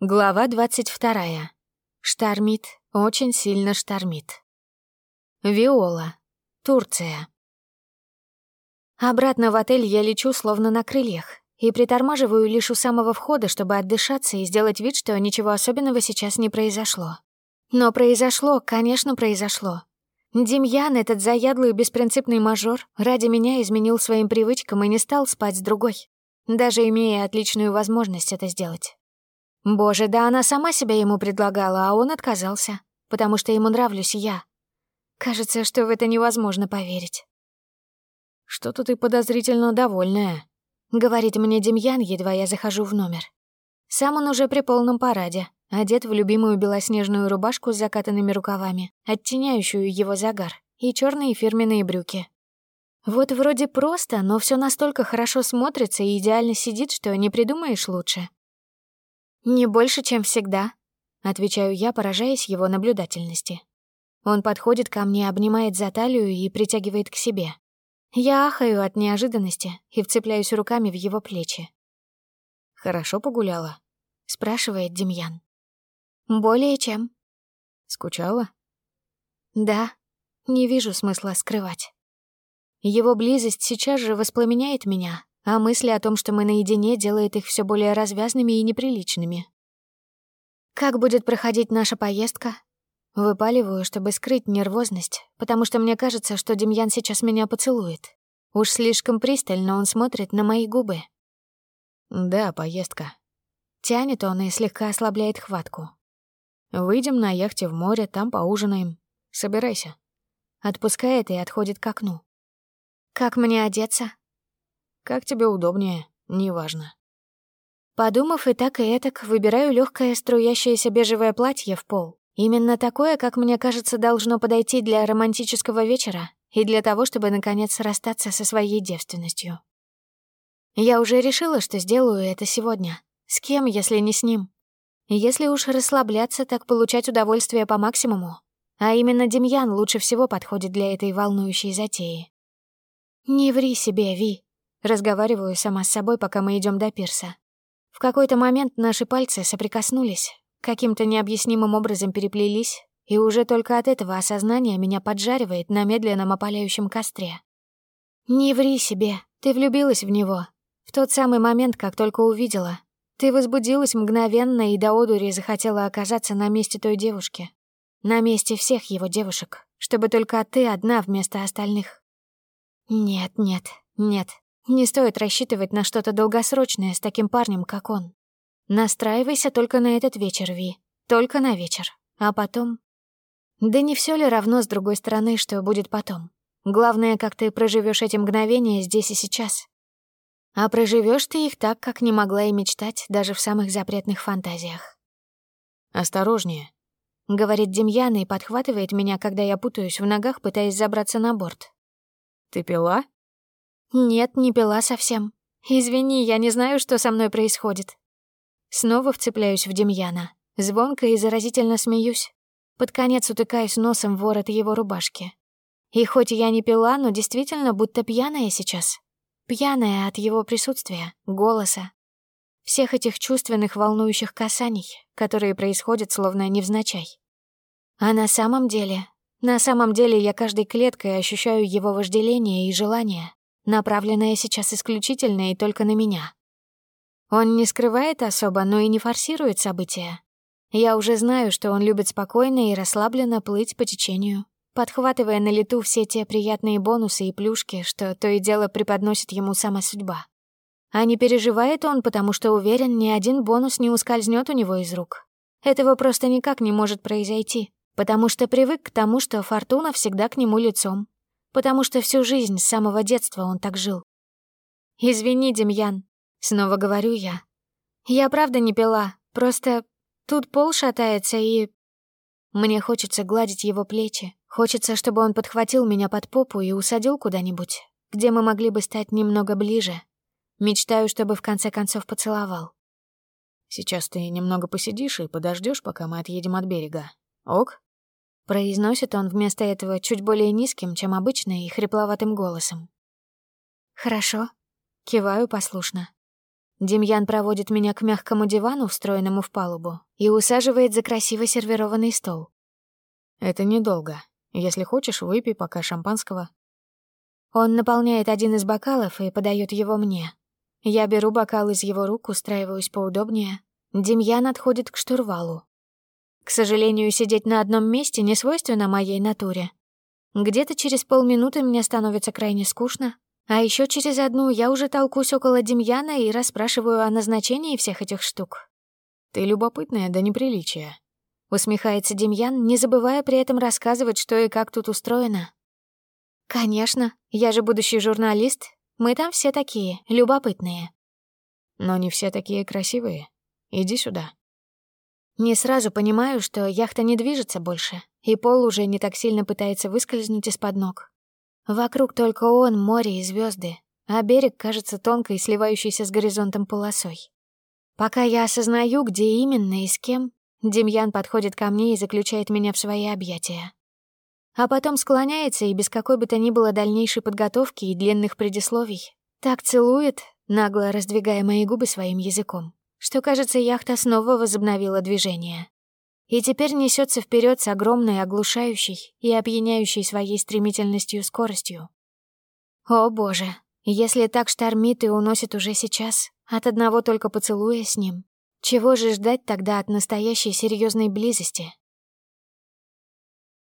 Глава 22. Штормит, очень сильно штормит. Виола. Турция. Обратно в отель я лечу словно на крыльях и притормаживаю лишь у самого входа, чтобы отдышаться и сделать вид, что ничего особенного сейчас не произошло. Но произошло, конечно, произошло. Демьян, этот заядлый беспринципный мажор, ради меня изменил своим привычкам и не стал спать с другой, даже имея отличную возможность это сделать. Боже, да она сама себя ему предлагала, а он отказался, потому что ему нравлюсь я. Кажется, что в это невозможно поверить. «Что-то ты подозрительно довольная», — говорит мне Демьян, едва я захожу в номер. Сам он уже при полном параде, одет в любимую белоснежную рубашку с закатанными рукавами, оттеняющую его загар, и черные фирменные брюки. Вот вроде просто, но все настолько хорошо смотрится и идеально сидит, что не придумаешь лучше. «Не больше, чем всегда», — отвечаю я, поражаясь его наблюдательности. Он подходит ко мне, обнимает за талию и притягивает к себе. Я ахаю от неожиданности и вцепляюсь руками в его плечи. «Хорошо погуляла?» — спрашивает Демьян. «Более чем». «Скучала?» «Да, не вижу смысла скрывать». Его близость сейчас же воспламеняет меня, а мысли о том, что мы наедине, делает их все более развязными и неприличными. Как будет проходить наша поездка? Выпаливаю, чтобы скрыть нервозность, потому что мне кажется, что Демьян сейчас меня поцелует. Уж слишком пристально он смотрит на мои губы. Да, поездка. Тянет он и слегка ослабляет хватку. Выйдем на яхте в море, там поужинаем. Собирайся. Отпускает и отходит к окну. Как мне одеться? Как тебе удобнее, неважно. Подумав и так, и этак, выбираю легкое струящееся бежевое платье в пол. Именно такое, как мне кажется, должно подойти для романтического вечера и для того, чтобы, наконец, расстаться со своей девственностью. Я уже решила, что сделаю это сегодня. С кем, если не с ним? Если уж расслабляться, так получать удовольствие по максимуму. А именно Демьян лучше всего подходит для этой волнующей затеи. «Не ври себе, Ви», Разговариваю сама с собой, пока мы идем до пирса. В какой-то момент наши пальцы соприкоснулись, каким-то необъяснимым образом переплелись, и уже только от этого осознания меня поджаривает на медленном опаляющем костре. «Не ври себе, ты влюбилась в него. В тот самый момент, как только увидела. Ты возбудилась мгновенно и до одури захотела оказаться на месте той девушки. На месте всех его девушек, чтобы только ты одна вместо остальных. Нет, нет, нет, не стоит рассчитывать на что-то долгосрочное с таким парнем, как он. Настраивайся только на этот вечер, Ви. Только на вечер. А потом... Да не все ли равно с другой стороны, что будет потом? Главное, как ты проживешь эти мгновения здесь и сейчас. А проживешь ты их так, как не могла и мечтать даже в самых запретных фантазиях. «Осторожнее», — говорит Демьян и подхватывает меня, когда я путаюсь в ногах, пытаясь забраться на борт. «Ты пила?» «Нет, не пила совсем. Извини, я не знаю, что со мной происходит». Снова вцепляюсь в Демьяна. Звонко и заразительно смеюсь. Под конец утыкаюсь носом в ворот его рубашки. И хоть я не пила, но действительно будто пьяная сейчас. Пьяная от его присутствия, голоса. Всех этих чувственных волнующих касаний, которые происходят словно невзначай. А на самом деле, на самом деле я каждой клеткой ощущаю его вожделение и желание направленная сейчас исключительно и только на меня. Он не скрывает особо, но и не форсирует события. Я уже знаю, что он любит спокойно и расслабленно плыть по течению, подхватывая на лету все те приятные бонусы и плюшки, что то и дело преподносит ему сама судьба. А не переживает он, потому что уверен, ни один бонус не ускользнет у него из рук. Этого просто никак не может произойти, потому что привык к тому, что фортуна всегда к нему лицом, потому что всю жизнь с самого детства он так жил. «Извини, Демьян», — снова говорю я. «Я правда не пила, просто тут пол шатается и...» Мне хочется гладить его плечи, хочется, чтобы он подхватил меня под попу и усадил куда-нибудь, где мы могли бы стать немного ближе. Мечтаю, чтобы в конце концов поцеловал. «Сейчас ты немного посидишь и подождешь, пока мы отъедем от берега. Ок?» Произносит он вместо этого чуть более низким, чем обычно, и хрипловатым голосом. «Хорошо». Киваю послушно. Демьян проводит меня к мягкому дивану, встроенному в палубу, и усаживает за красиво сервированный стол. «Это недолго. Если хочешь, выпей пока шампанского». Он наполняет один из бокалов и подает его мне. Я беру бокал из его рук, устраиваюсь поудобнее. Демьян отходит к штурвалу. К сожалению, сидеть на одном месте не свойственно моей натуре. Где-то через полминуты мне становится крайне скучно, а еще через одну я уже толкусь около Демьяна и расспрашиваю о назначении всех этих штук. «Ты любопытная до неприличия», — усмехается Демьян, не забывая при этом рассказывать, что и как тут устроено. «Конечно, я же будущий журналист. Мы там все такие, любопытные». «Но не все такие красивые. Иди сюда». Не сразу понимаю, что яхта не движется больше, и пол уже не так сильно пытается выскользнуть из-под ног. Вокруг только он, море и звезды, а берег кажется тонкой, сливающейся с горизонтом полосой. Пока я осознаю, где именно и с кем, Демьян подходит ко мне и заключает меня в свои объятия. А потом склоняется и без какой бы то ни было дальнейшей подготовки и длинных предисловий так целует, нагло раздвигая мои губы своим языком, что, кажется, яхта снова возобновила движение и теперь несется вперед с огромной, оглушающей и опьяняющей своей стремительностью скоростью. О боже, если так штормит и уносит уже сейчас, от одного только поцелуя с ним, чего же ждать тогда от настоящей серьезной близости?